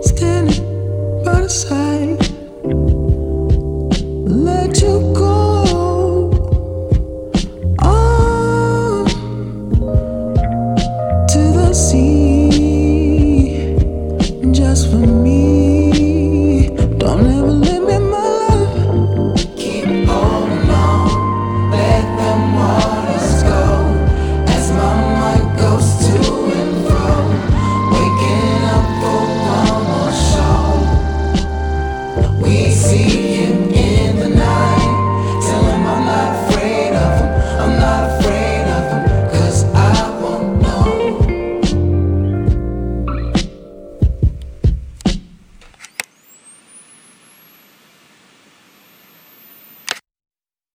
Standing by side, let you go. see you.